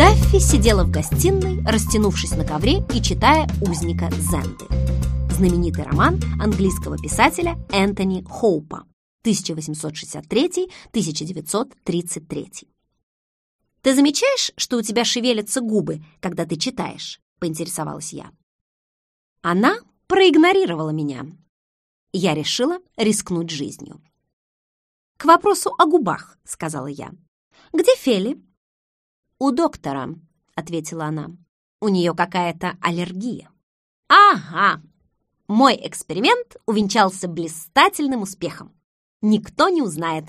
Даффи сидела в гостиной, растянувшись на ковре и читая «Узника Зенды» знаменитый роман английского писателя Энтони Хоупа 1863-1933. «Ты замечаешь, что у тебя шевелятся губы, когда ты читаешь?» — поинтересовалась я. Она проигнорировала меня. Я решила рискнуть жизнью. «К вопросу о губах», — сказала я. «Где Фели?» «У доктора», — ответила она. «У нее какая-то аллергия». «Ага, мой эксперимент увенчался блистательным успехом. Никто не узнает.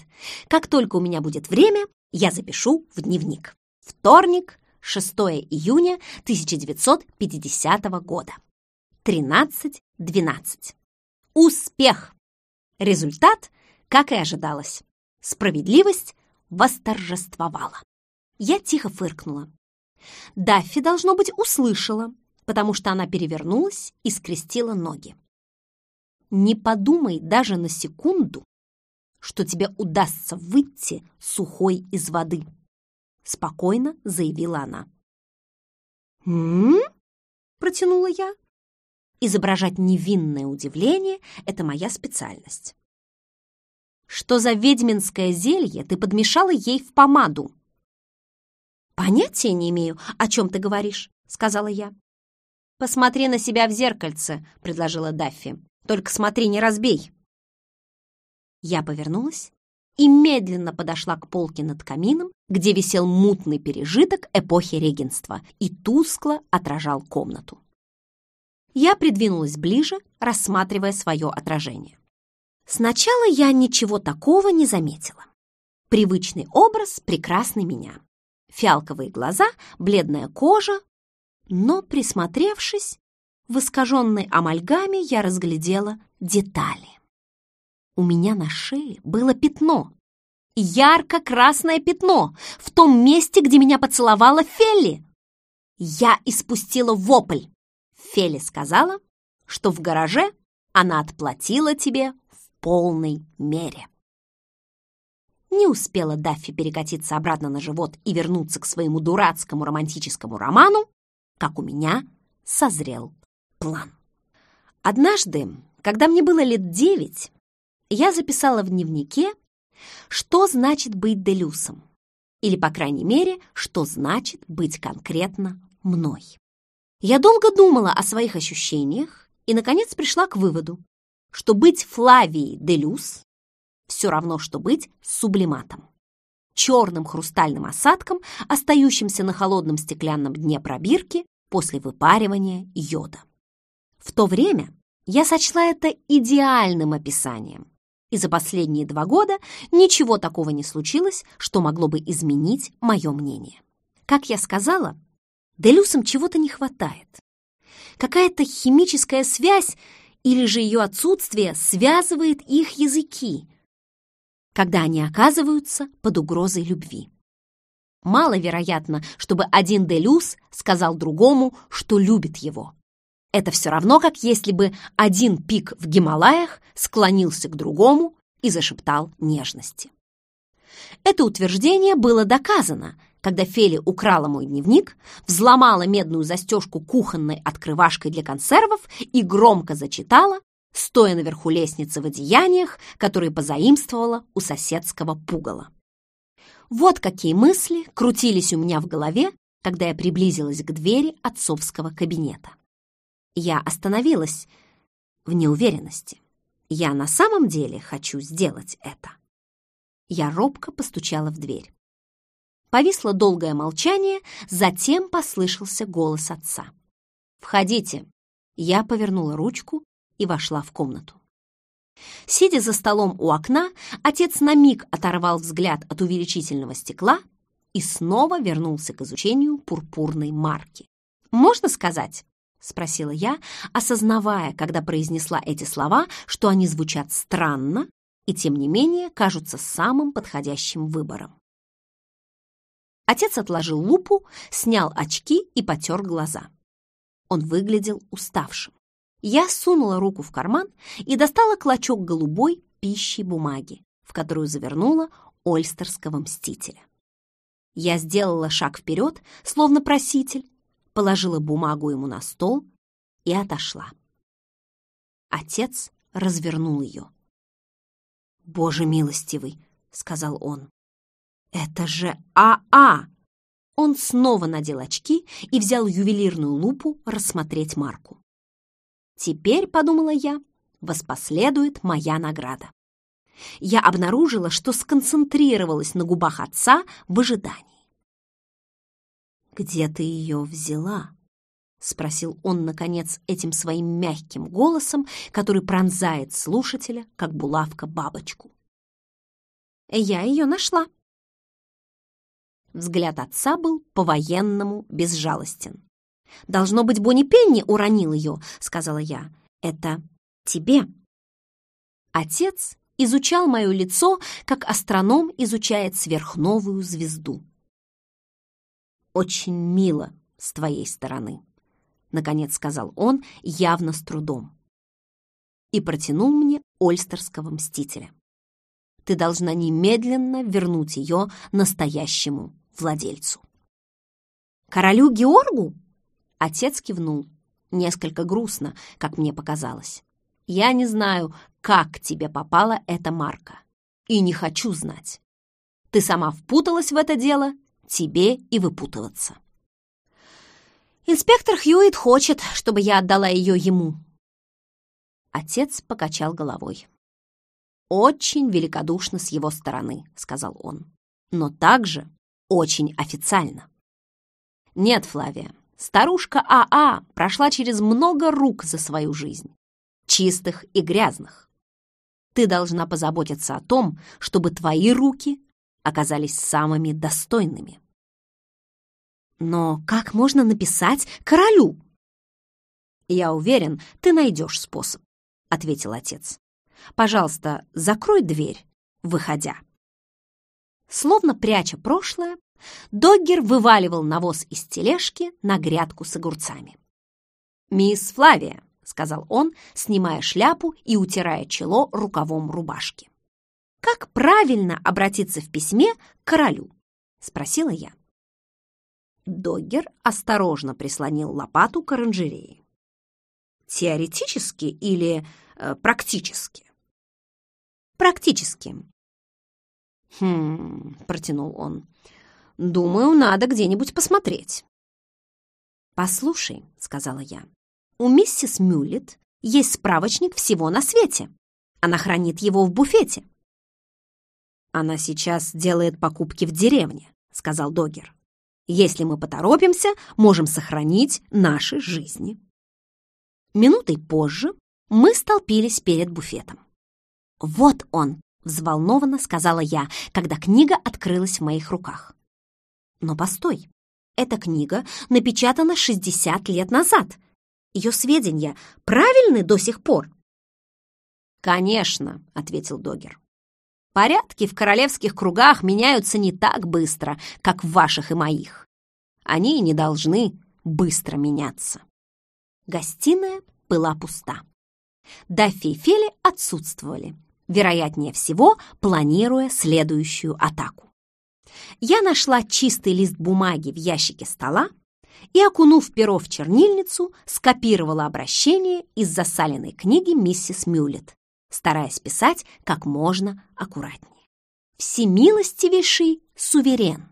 Как только у меня будет время, я запишу в дневник. Вторник, 6 июня 1950 года. 13.12. Успех! Результат, как и ожидалось. Справедливость восторжествовала. Я тихо фыркнула. Даффи, должно быть, услышала, потому что она перевернулась и скрестила ноги. Не подумай даже на секунду, что тебе удастся выйти сухой из воды, спокойно заявила она. «М?», протянула я. Изображать невинное удивление — это моя специальность. Что за ведьминское зелье ты подмешала ей в помаду? Понятия не имею, о чем ты говоришь, сказала я. «Посмотри на себя в зеркальце», — предложила Даффи. «Только смотри, не разбей». Я повернулась и медленно подошла к полке над камином, где висел мутный пережиток эпохи регенства и тускло отражал комнату. Я придвинулась ближе, рассматривая свое отражение. Сначала я ничего такого не заметила. Привычный образ прекрасный меня. Фиалковые глаза, бледная кожа, но, присмотревшись, в искаженной амальгаме я разглядела детали. У меня на шее было пятно, ярко-красное пятно, в том месте, где меня поцеловала Фелли. Я испустила вопль. Фелли сказала, что в гараже она отплатила тебе в полной мере. Не успела Даффи перекатиться обратно на живот и вернуться к своему дурацкому романтическому роману, как у меня созрел план. Однажды, когда мне было лет девять, я записала в дневнике, что значит быть Делюсом, или, по крайней мере, что значит быть конкретно мной. Я долго думала о своих ощущениях и, наконец, пришла к выводу, что быть Флавией Делюс все равно, что быть сублиматом черным хрустальным осадком, остающимся на холодном стеклянном дне пробирки после выпаривания йода. В то время я сочла это идеальным описанием, и за последние два года ничего такого не случилось, что могло бы изменить мое мнение. Как я сказала, Делюсам чего-то не хватает. Какая-то химическая связь или же ее отсутствие связывает их языки, когда они оказываются под угрозой любви. Маловероятно, чтобы один Делюс сказал другому, что любит его. Это все равно, как если бы один пик в Гималаях склонился к другому и зашептал нежности. Это утверждение было доказано, когда Фели украла мой дневник, взломала медную застежку кухонной открывашкой для консервов и громко зачитала, стоя наверху лестницы в одеяниях, которые позаимствовала у соседского пугала. Вот какие мысли крутились у меня в голове, когда я приблизилась к двери отцовского кабинета. Я остановилась в неуверенности. Я на самом деле хочу сделать это. Я робко постучала в дверь. Повисло долгое молчание, затем послышался голос отца. «Входите!» Я повернула ручку и вошла в комнату. Сидя за столом у окна, отец на миг оторвал взгляд от увеличительного стекла и снова вернулся к изучению пурпурной марки. «Можно сказать?» — спросила я, осознавая, когда произнесла эти слова, что они звучат странно и, тем не менее, кажутся самым подходящим выбором. Отец отложил лупу, снял очки и потер глаза. Он выглядел уставшим. Я сунула руку в карман и достала клочок голубой пищи бумаги, в которую завернула ольстерского мстителя. Я сделала шаг вперед, словно проситель, положила бумагу ему на стол и отошла. Отец развернул ее. «Боже милостивый!» — сказал он. «Это же АА!» Он снова надел очки и взял ювелирную лупу рассмотреть марку. «Теперь, — подумала я, — воспоследует моя награда». Я обнаружила, что сконцентрировалась на губах отца в ожидании. «Где ты ее взяла?» — спросил он, наконец, этим своим мягким голосом, который пронзает слушателя, как булавка бабочку. «Я ее нашла». Взгляд отца был по-военному безжалостен. «Должно быть, Бонни Пенни уронил ее», — сказала я. «Это тебе». Отец изучал мое лицо, как астроном изучает сверхновую звезду. «Очень мило с твоей стороны», — наконец сказал он, явно с трудом. И протянул мне ольстерского мстителя. «Ты должна немедленно вернуть ее настоящему владельцу». «Королю Георгу?» Отец кивнул, несколько грустно, как мне показалось. «Я не знаю, как тебе попала эта марка, и не хочу знать. Ты сама впуталась в это дело тебе и выпутываться. Инспектор Хьюит хочет, чтобы я отдала ее ему. Отец покачал головой. «Очень великодушно с его стороны», — сказал он, «но также очень официально». «Нет, Флавия, старушка АА прошла через много рук за свою жизнь, чистых и грязных. Ты должна позаботиться о том, чтобы твои руки оказались самыми достойными. Но как можно написать королю? Я уверен, ты найдешь способ, ответил отец. Пожалуйста, закрой дверь, выходя. Словно пряча прошлое, Доггер вываливал навоз из тележки на грядку с огурцами. «Мисс Флавия», — сказал он, снимая шляпу и утирая чело рукавом рубашки. «Как правильно обратиться в письме к королю?» — спросила я. Доггер осторожно прислонил лопату к оранжерее. «Теоретически или э, практически?» «Практически». «Хм...» — протянул он. «Думаю, надо где-нибудь посмотреть». «Послушай», — сказала я, — «у миссис Мюллет есть справочник всего на свете. Она хранит его в буфете». «Она сейчас делает покупки в деревне», — сказал Догер. Если мы поторопимся, можем сохранить наши жизни. Минутой позже мы столпились перед буфетом. «Вот он!» — взволнованно сказала я, когда книга открылась в моих руках. Но постой, эта книга напечатана 60 лет назад. Ее сведения правильны до сих пор? «Конечно», — ответил Догер. Порядки в королевских кругах меняются не так быстро, как в ваших и моих. Они не должны быстро меняться. Гостиная была пуста. Даффи и Фели отсутствовали, вероятнее всего, планируя следующую атаку. Я нашла чистый лист бумаги в ящике стола и, окунув перо в чернильницу, скопировала обращение из засаленной книги миссис Мюллет, стараясь писать как можно аккуратнее. «Всемилостивейший суверен,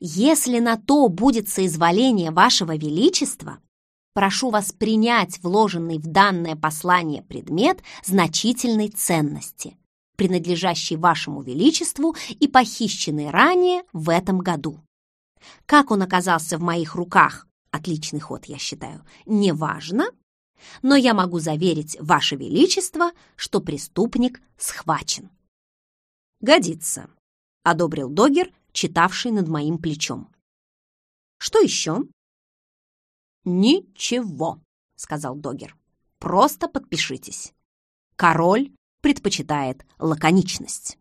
если на то будет соизволение вашего величества, прошу вас принять вложенный в данное послание предмет значительной ценности, принадлежащий вашему величеству и похищенный ранее в этом году. Как он оказался в моих руках, отличный ход, я считаю, неважно, но я могу заверить Ваше Величество, что преступник схвачен». «Годится», — одобрил Догер, читавший над моим плечом. «Что еще?» «Ничего», — сказал Догер. «Просто подпишитесь. Король предпочитает лаконичность».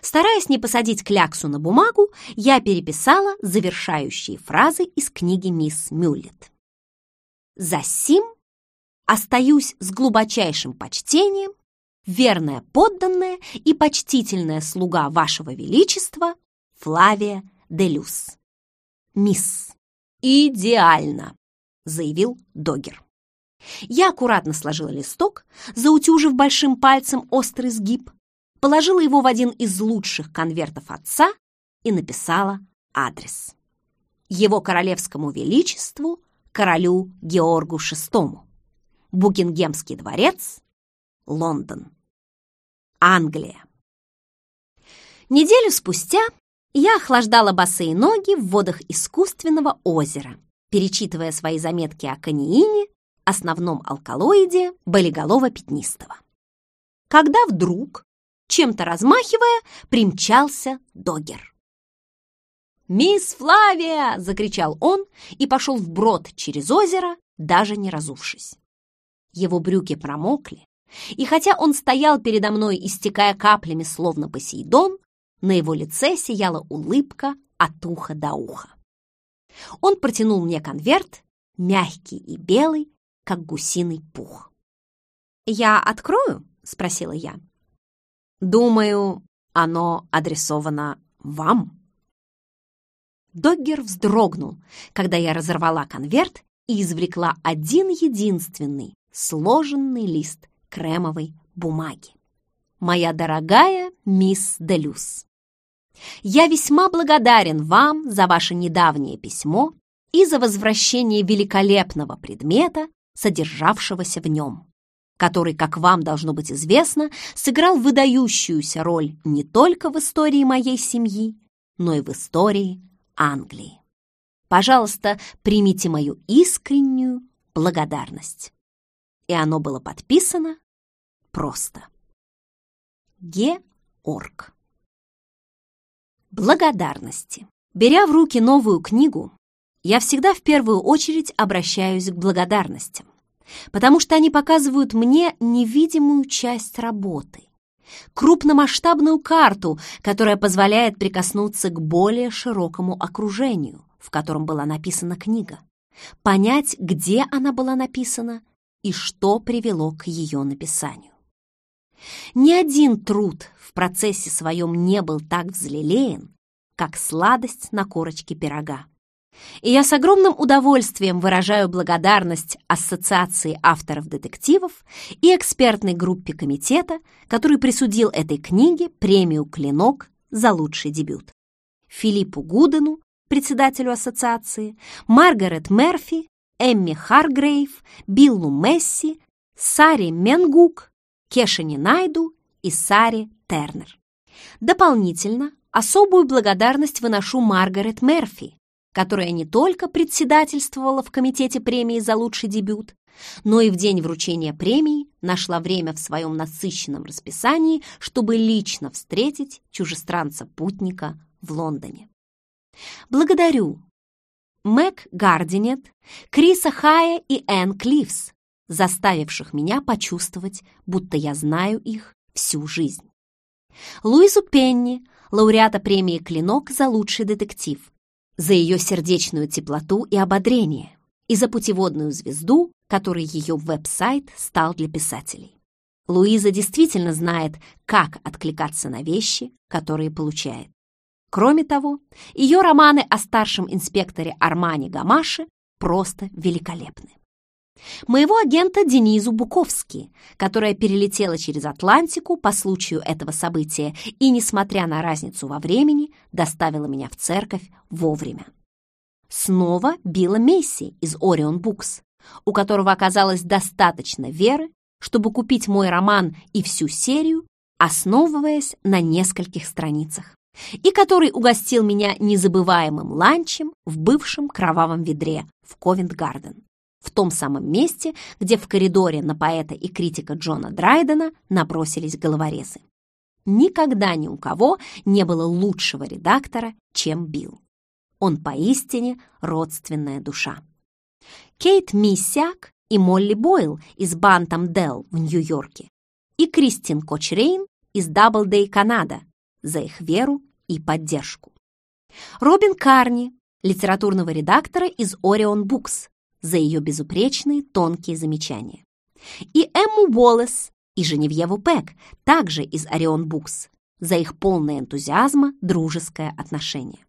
Стараясь не посадить кляксу на бумагу, я переписала завершающие фразы из книги мисс Мюллет. Засим остаюсь с глубочайшим почтением, верная подданная и почтительная слуга вашего величества Флавия Делюс. «Мисс, идеально!» — заявил Догер. Я аккуратно сложила листок, заутюжив большим пальцем острый сгиб, положила его в один из лучших конвертов отца и написала адрес. Его королевскому величеству, королю Георгу VI. Букингемский дворец, Лондон. Англия. Неделю спустя я охлаждала босые ноги в водах искусственного озера, перечитывая свои заметки о каниине, основном алкалоиде болиголова пятнистого. Когда вдруг, чем-то размахивая, примчался Догер. «Мисс Флавия!» — закричал он и пошел вброд через озеро, даже не разувшись. Его брюки промокли, и хотя он стоял передо мной, истекая каплями, словно Посейдон, на его лице сияла улыбка от уха до уха. Он протянул мне конверт, мягкий и белый, как гусиный пух. «Я открою?» — спросила я. «Думаю, оно адресовано вам». Доггер вздрогнул, когда я разорвала конверт и извлекла один единственный сложенный лист кремовой бумаги. «Моя дорогая мисс Делюс, я весьма благодарен вам за ваше недавнее письмо и за возвращение великолепного предмета, содержавшегося в нем, который, как вам должно быть известно, сыграл выдающуюся роль не только в истории моей семьи, но и в истории Англии. Пожалуйста, примите мою искреннюю благодарность. И оно было подписано просто. Георг. Благодарности. Беря в руки новую книгу, я всегда в первую очередь обращаюсь к благодарностям, потому что они показывают мне невидимую часть работы, крупномасштабную карту, которая позволяет прикоснуться к более широкому окружению, в котором была написана книга, понять, где она была написана и что привело к ее написанию. Ни один труд в процессе своем не был так взлелеен, как сладость на корочке пирога. И я с огромным удовольствием выражаю благодарность Ассоциации авторов детективов и экспертной группе комитета, который присудил этой книге премию «Клинок» за лучший дебют. Филиппу Гудену, председателю ассоциации, Маргарет Мерфи, Эмми Харгрейв, Биллу Месси, Саре Менгук, Кешани Найду и Саре Тернер. Дополнительно особую благодарность выношу Маргарет Мерфи, которая не только председательствовала в комитете премии за лучший дебют, но и в день вручения премии нашла время в своем насыщенном расписании, чтобы лично встретить чужестранца-путника в Лондоне. Благодарю Мэг Гардинет, Криса Хая и Энн Клифс, заставивших меня почувствовать, будто я знаю их всю жизнь. Луизу Пенни, лауреата премии «Клинок» за лучший детектив, за ее сердечную теплоту и ободрение, и за путеводную звезду, которой ее веб-сайт стал для писателей. Луиза действительно знает, как откликаться на вещи, которые получает. Кроме того, ее романы о старшем инспекторе Армане Гамаше просто великолепны. Моего агента Денизу Буковски, которая перелетела через Атлантику по случаю этого события и, несмотря на разницу во времени, доставила меня в церковь вовремя. Снова Билла Месси из Орион Букс, у которого оказалось достаточно веры, чтобы купить мой роман и всю серию, основываясь на нескольких страницах, и который угостил меня незабываемым ланчем в бывшем кровавом ведре в Ковент-Гарден в том самом месте, где в коридоре на поэта и критика Джона Драйдена набросились головорезы. Никогда ни у кого не было лучшего редактора, чем Билл. Он поистине родственная душа. Кейт Миссяк и Молли Бойл из Бантам Делл в Нью-Йорке и Кристин Кочрейн из Даблдей Канада за их веру и поддержку. Робин Карни, литературного редактора из Orion Books, за ее безупречные тонкие замечания. И Эмму Уоллес, и Женевьеву Пэк, также из Орион Букс, за их полное энтузиазма дружеское отношение.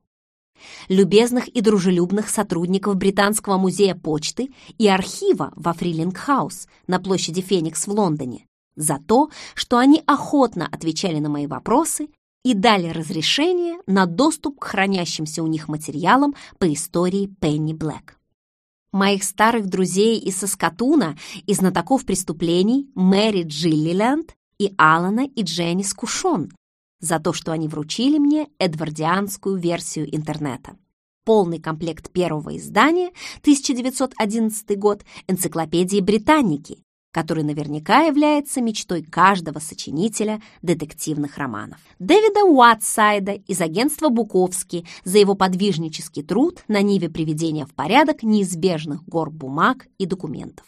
Любезных и дружелюбных сотрудников Британского музея почты и архива во Фрилинг-хаус на площади Феникс в Лондоне за то, что они охотно отвечали на мои вопросы и дали разрешение на доступ к хранящимся у них материалам по истории Пенни Блэк. Моих старых друзей из Соскатуна и знатоков преступлений Мэри Джиллиленд и Алана и Дженни Скушон за то, что они вручили мне эдвардианскую версию интернета. Полный комплект первого издания, 1911 год, энциклопедии «Британники», который наверняка является мечтой каждого сочинителя детективных романов. Дэвида Уатсайда из агентства «Буковский» за его подвижнический труд на ниве приведения в порядок неизбежных гор бумаг и документов.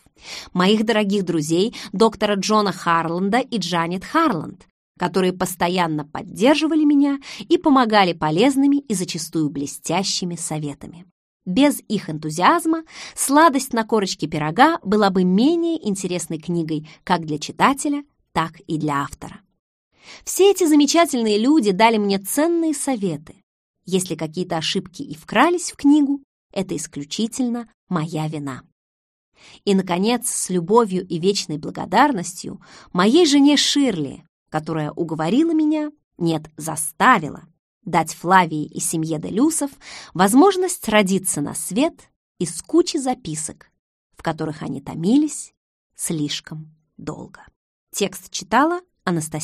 Моих дорогих друзей доктора Джона Харланда и Джанет Харланд, которые постоянно поддерживали меня и помогали полезными и зачастую блестящими советами. Без их энтузиазма «Сладость на корочке пирога» была бы менее интересной книгой как для читателя, так и для автора. Все эти замечательные люди дали мне ценные советы. Если какие-то ошибки и вкрались в книгу, это исключительно моя вина. И, наконец, с любовью и вечной благодарностью моей жене Ширли, которая уговорила меня, нет, заставила дать Флавии и семье Делюсов возможность родиться на свет из кучи записок, в которых они томились слишком долго. Текст читала Анастасия